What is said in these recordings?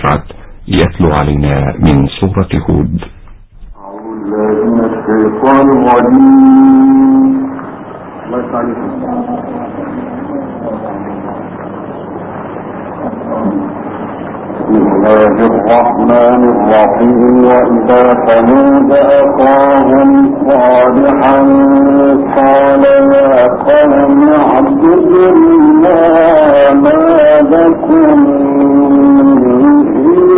رفعت يتلو علينا من سورة هود. الله الرحمن الرحيم. وإذا ثمود أخاهم صالحا قال يا قوم اعبدوا الله ما لكم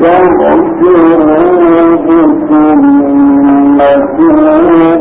فاغفروه ثم توبوا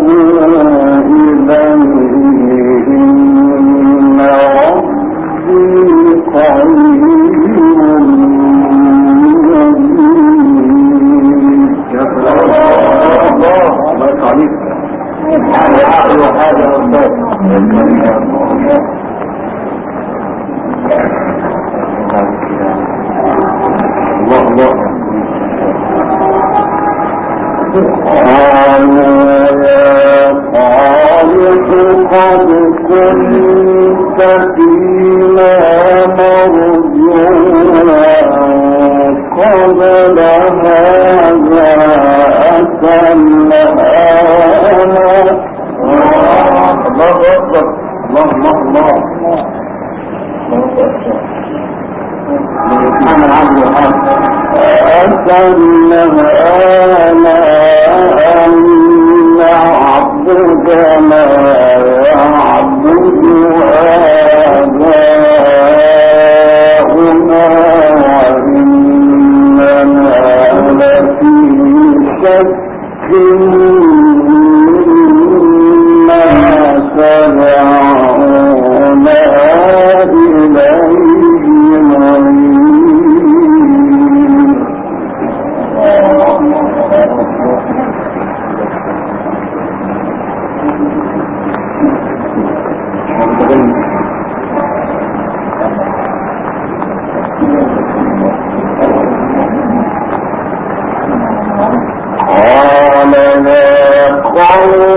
أو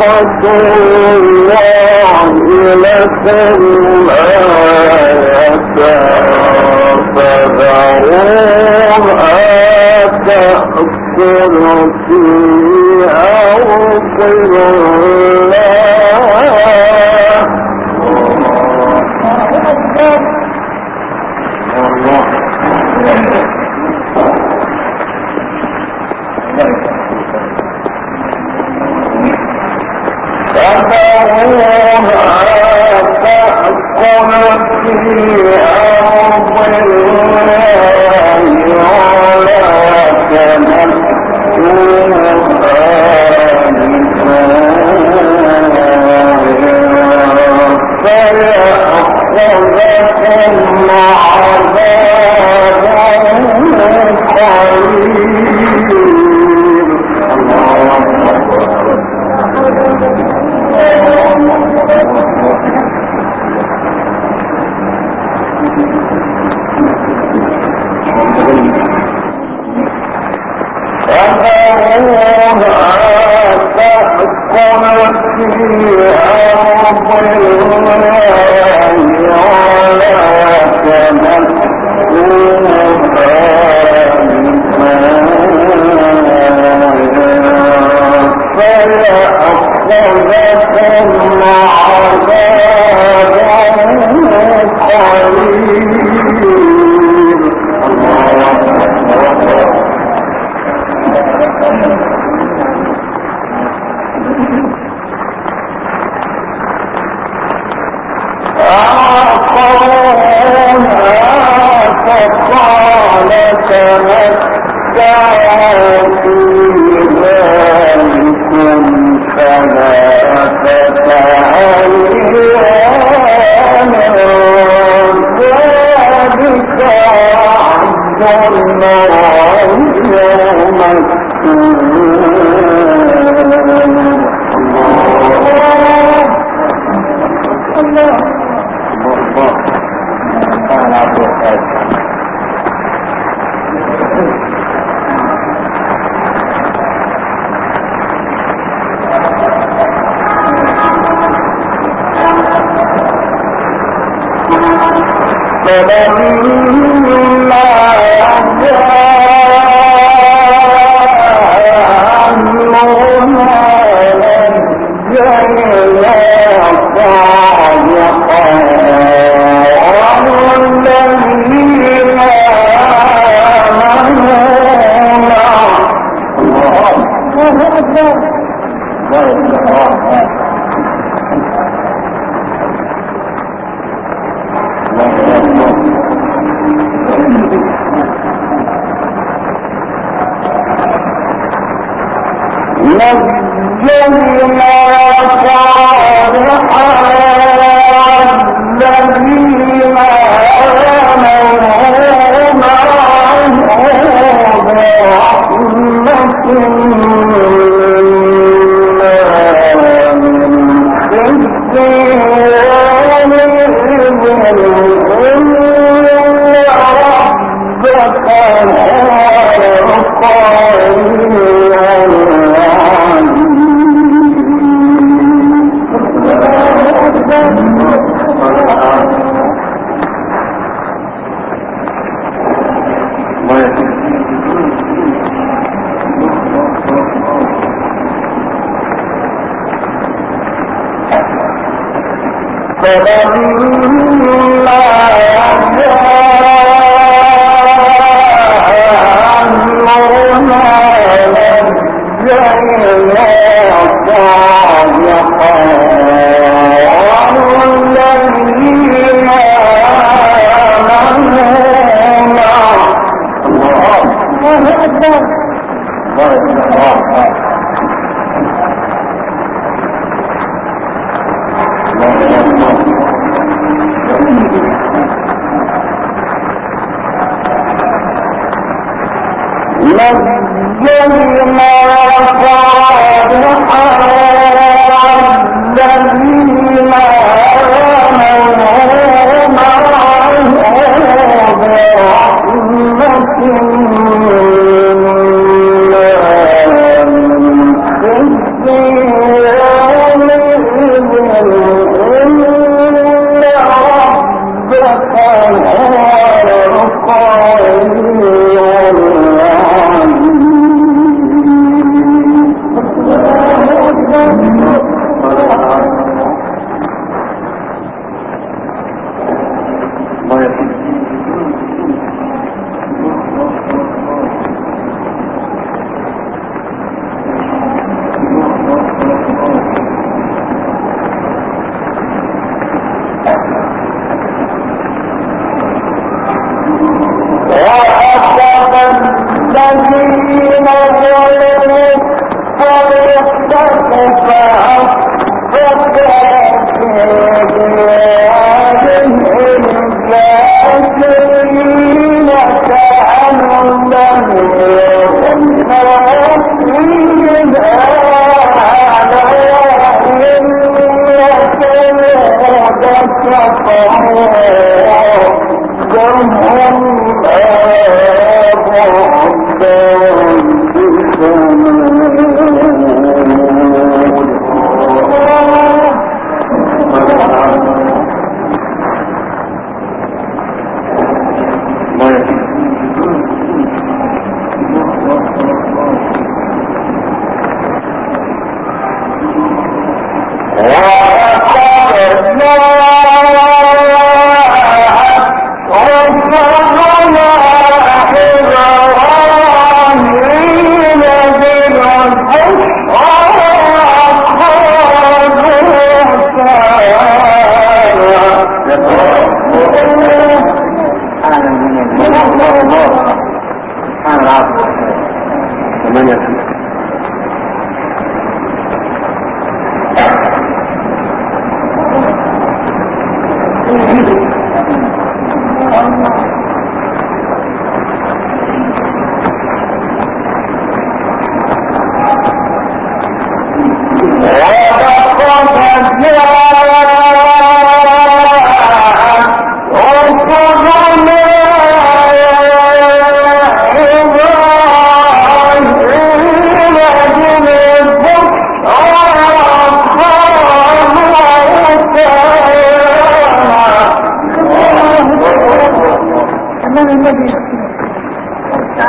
رحمة الله لكم آية فذروها تأكل في أرض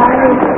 Bye.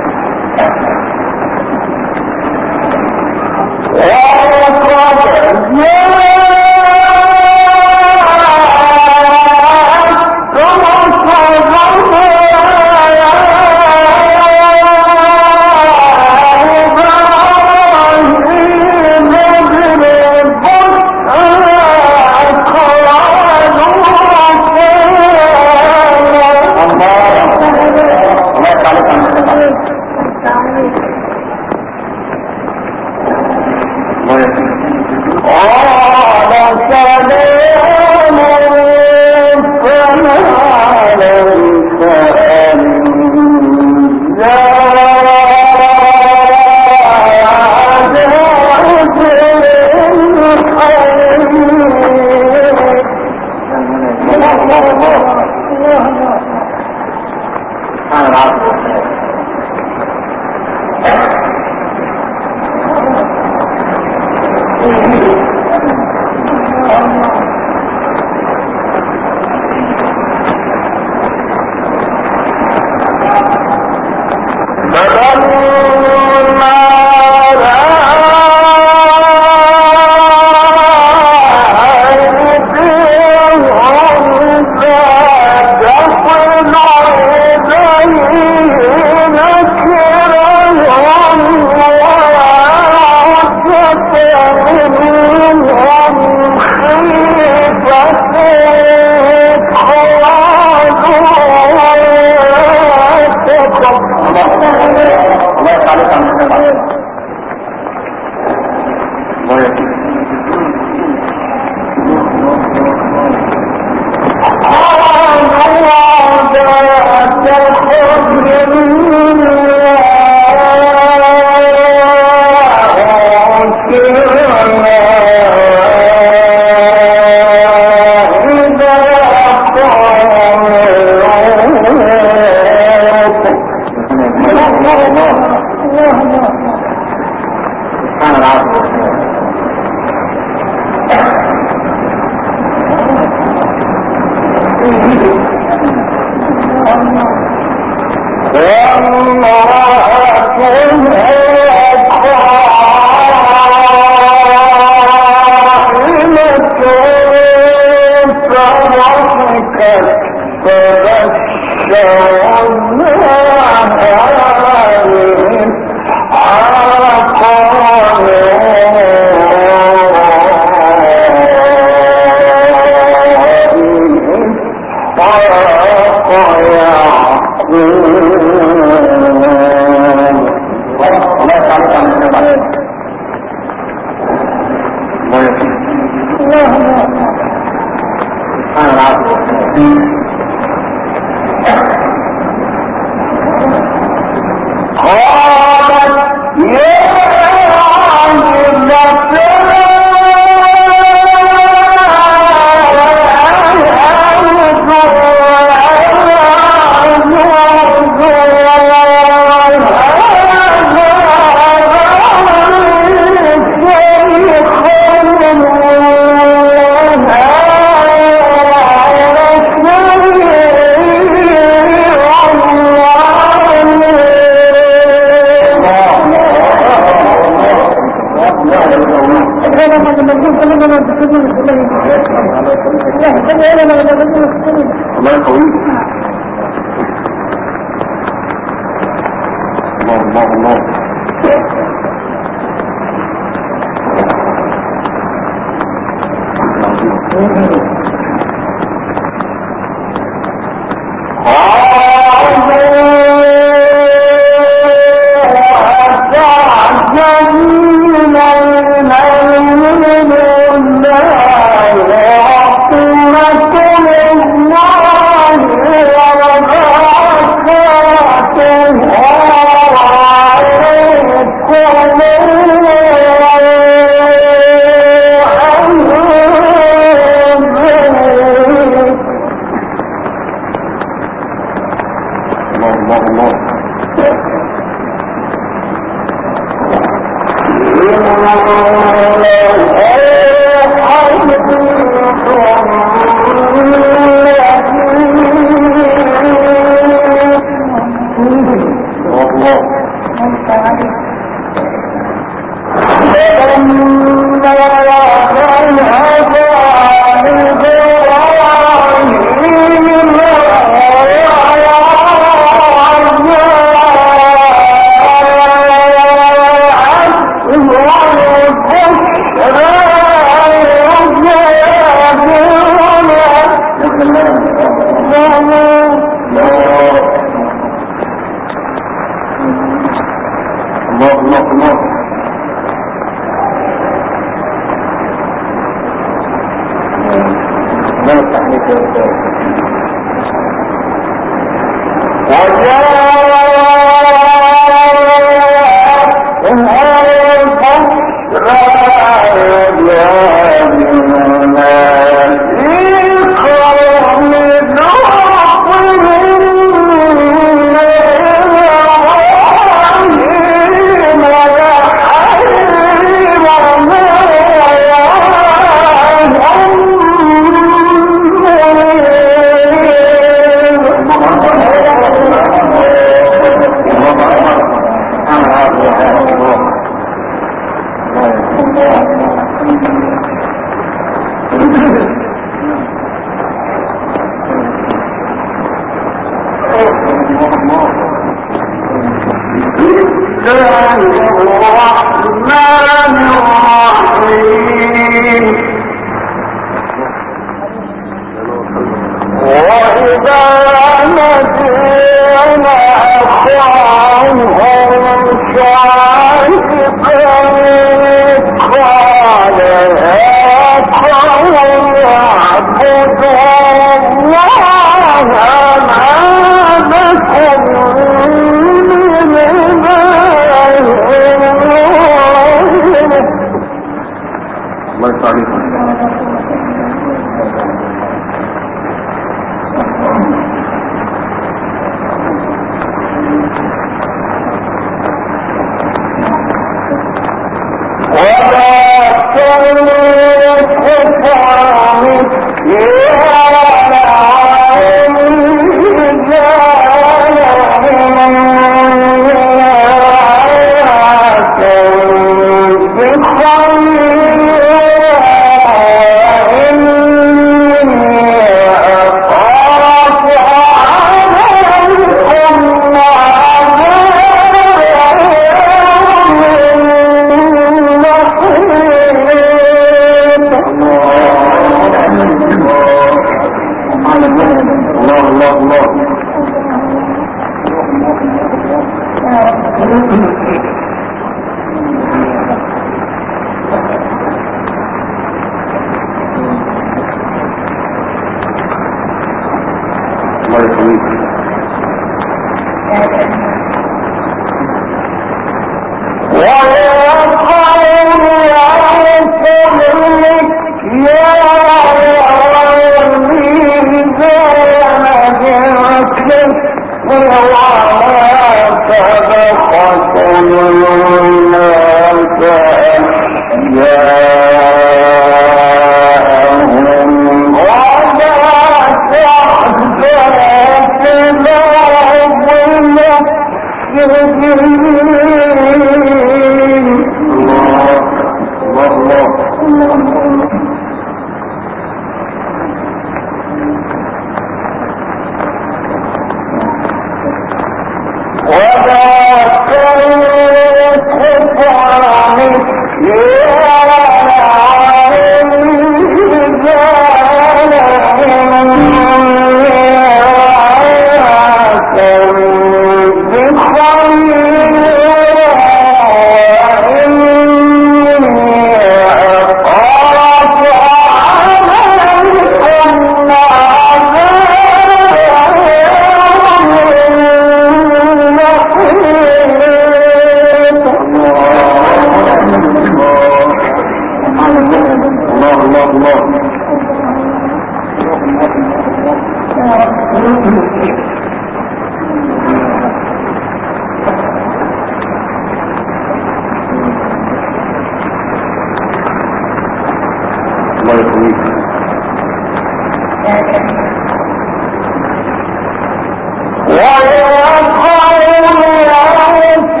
وَيَا قَوْمِ يَا قَوْمِ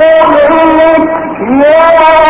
يَا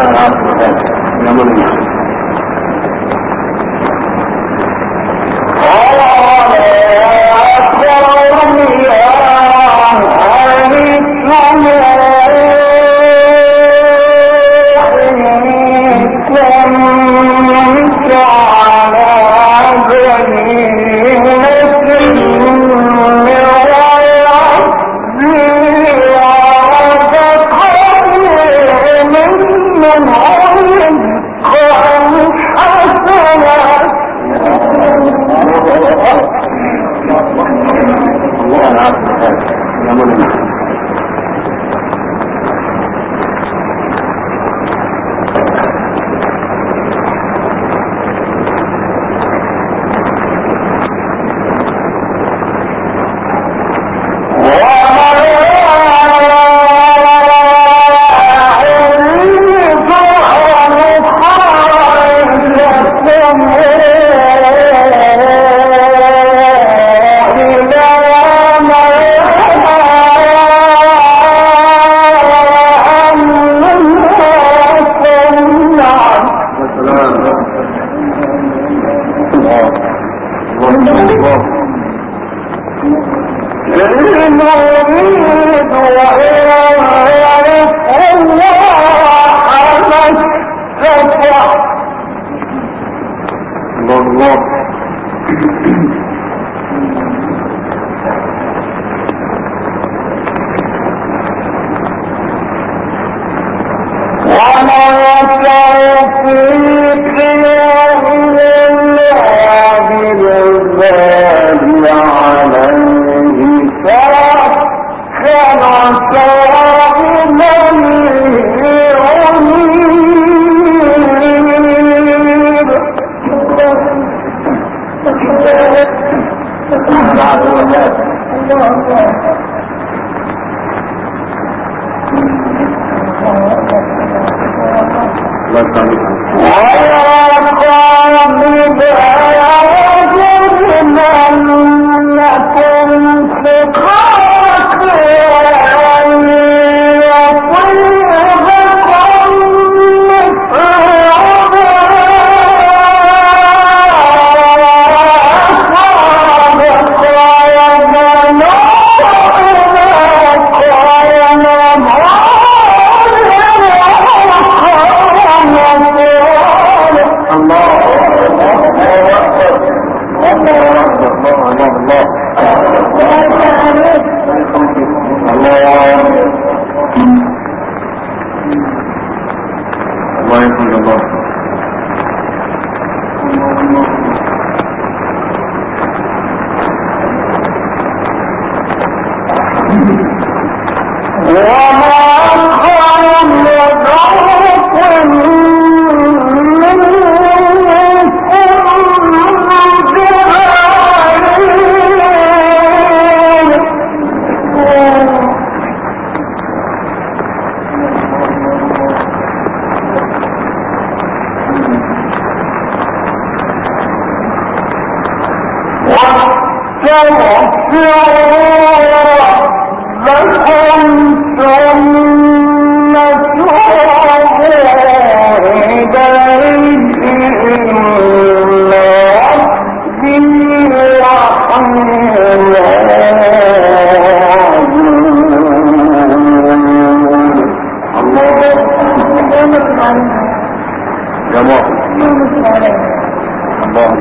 آپ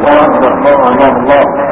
الله أكبر الله الله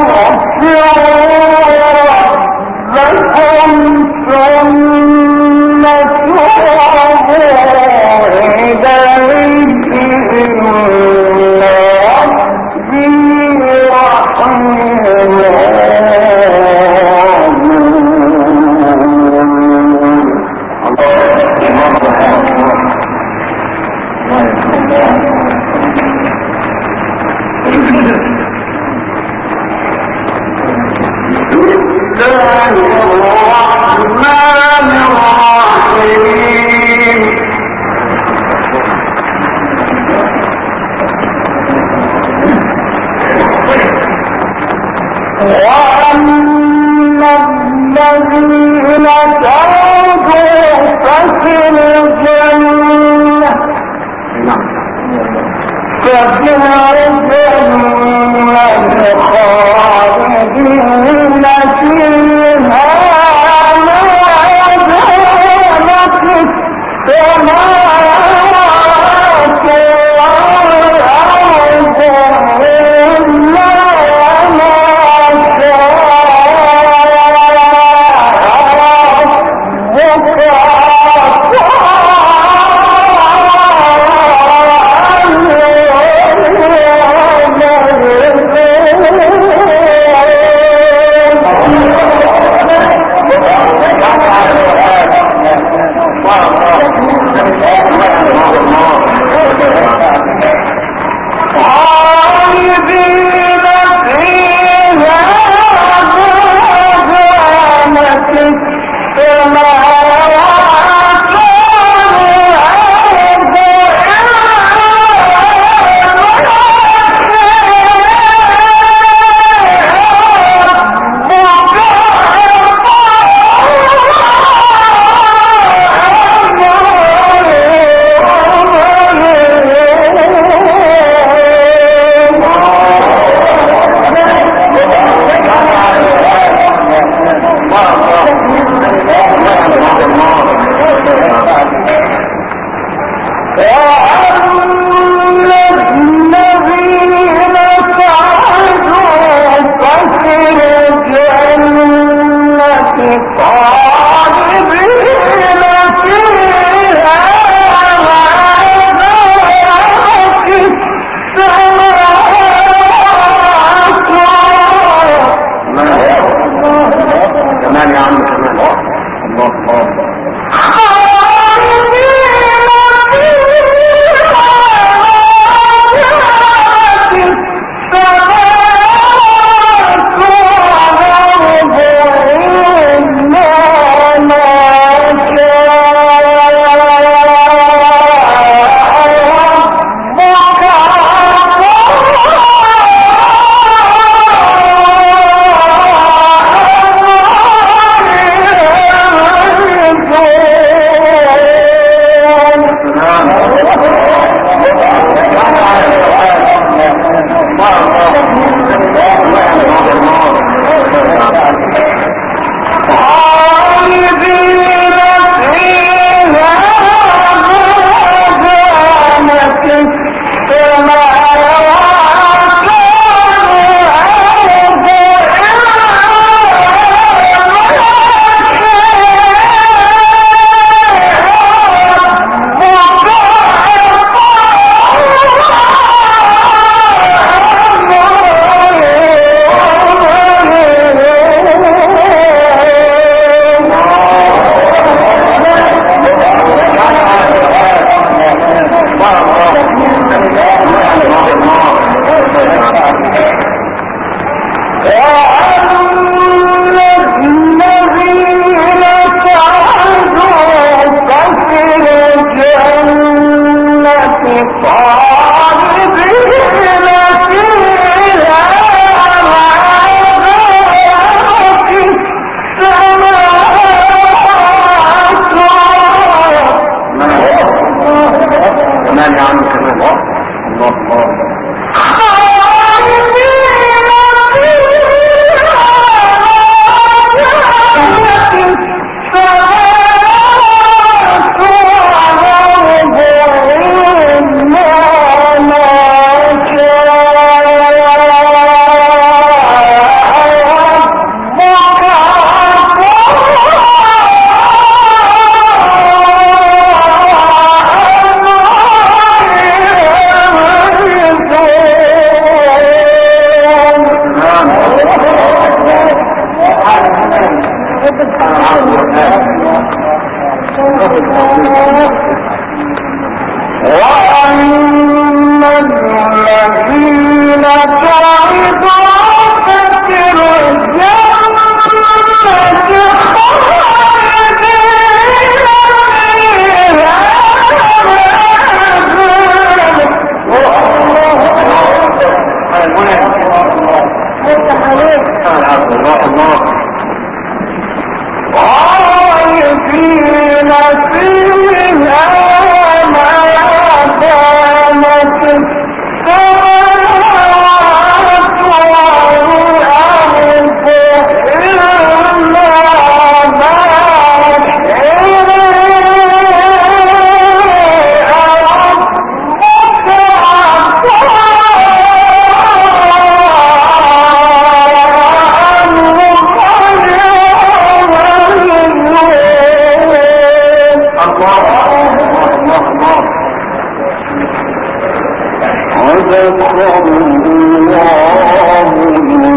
home